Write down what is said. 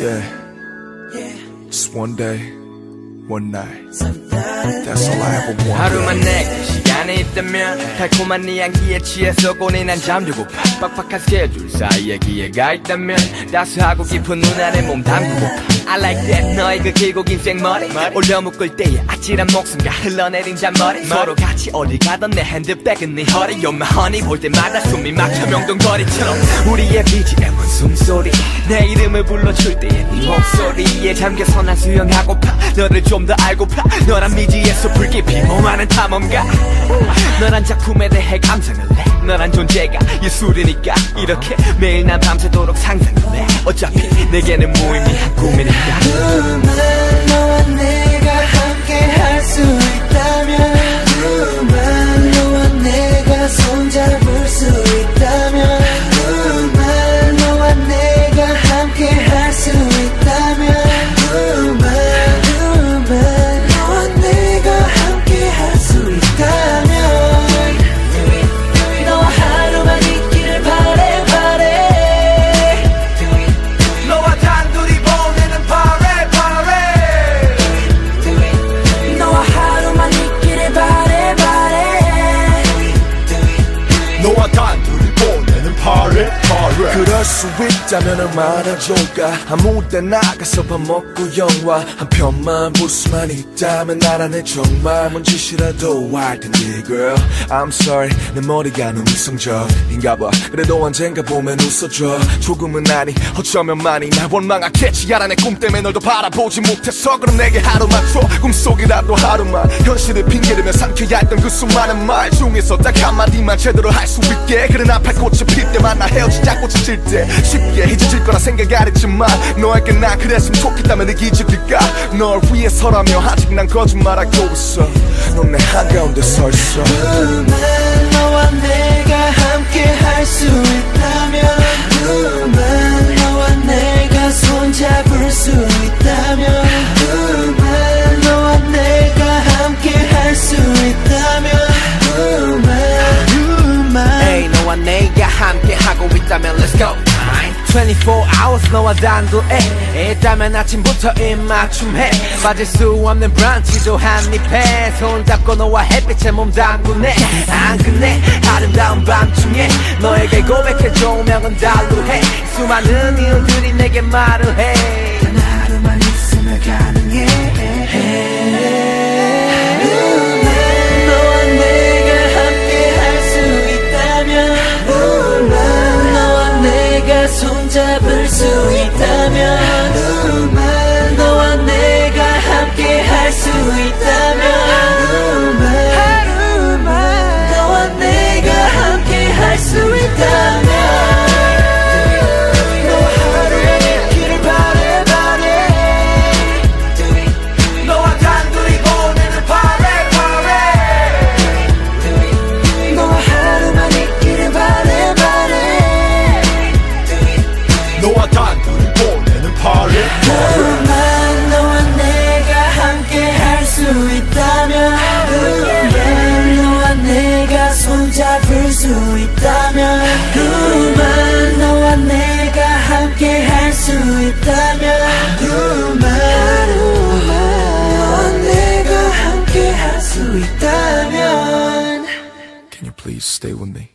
Yeah. Just one day, one night. That's all I ever want. 하루만 내게 시간이 있다면 달콤한 네 향기에 취해서 꼬리 난 잠들고파 빡빡한 스케줄 사이에 기회가 있다면 따스하고 깊은 눈 안에 몸 담그고파 I like that. 너의 그 길고 긴 생머리. 올려 묶을 때의 아찔한 목숨과 흘러내린 잔머리. 서로 같이 어디 가던 내 핸드백은 네 허리. You're my honey. 볼 때마다 숨이 막혀 명동거리처럼. 우리의 BGM은 숨소리. 내 이름을 불러줄 때의 네 목소리에 잠겨서 난 수영하고파. 너를 좀 더 알고파. 너란 미지에서 불깊이 몸하는 탐험가. 너란 작품에 대해 감상을 해 너란 존재가 예술이니까 이렇게 매일 난 밤새도록 상상을 해 어차피 내게는 무의미한 꿈이니까. 그만 너와 내 그럴 수 있다면 얼마나 좋을까. 아무 때 나 가서 밥 먹고 영화 한 편만 볼 수만 있다면 나라네 정말 뭔 짓이라도 할 텐데 girl. I'm sorry 내 머리가 너무 이성적인가 봐. 그래도 언젠가 보면 웃어줘. 조금은 아니 어쩌면 많이 날 원망하겠지. 알아 내 꿈 때문에 널더 바라보지 못해서 그럼 내게 하루만 줘 꿈속이라도 하루만 현실을 핑계대며 상쾌했던 그 수많은 말 중에서 딱 한마디만 제대로 할 수 있게. 그래 나팔 꽃이 필 때만 나 헤어지자 꽃이 질때 쉽게 잊어질 거라 생각 안 했지만 너에게 나 그랬으면 좋겠다면 내 기적일까? 널 위해서라며 아직 난 거짓말하고 있어. 넌 내 한가운데 서 있어. 너와 내가 함께 할 수 있다 있다면 let's go. 24 hours 너와 단둘에 있다면 아침부터 입맞춤해. 빠질 수 없는 브런치도 한입해. 손 잡고 너와 햇빛에 몸 담그네. 안 끝내 아름다운 밤중에 너에게 고백해 조명은 달루해. 수많은 이유들이 내게 말을 해. 단 하루만 있으면 가능해 손잡을 수 있다면 그만 너와 내가 함께 할 수 있다면 있다면 그만 너와 내가 함께 할 수 있다면 Can you please stay with me?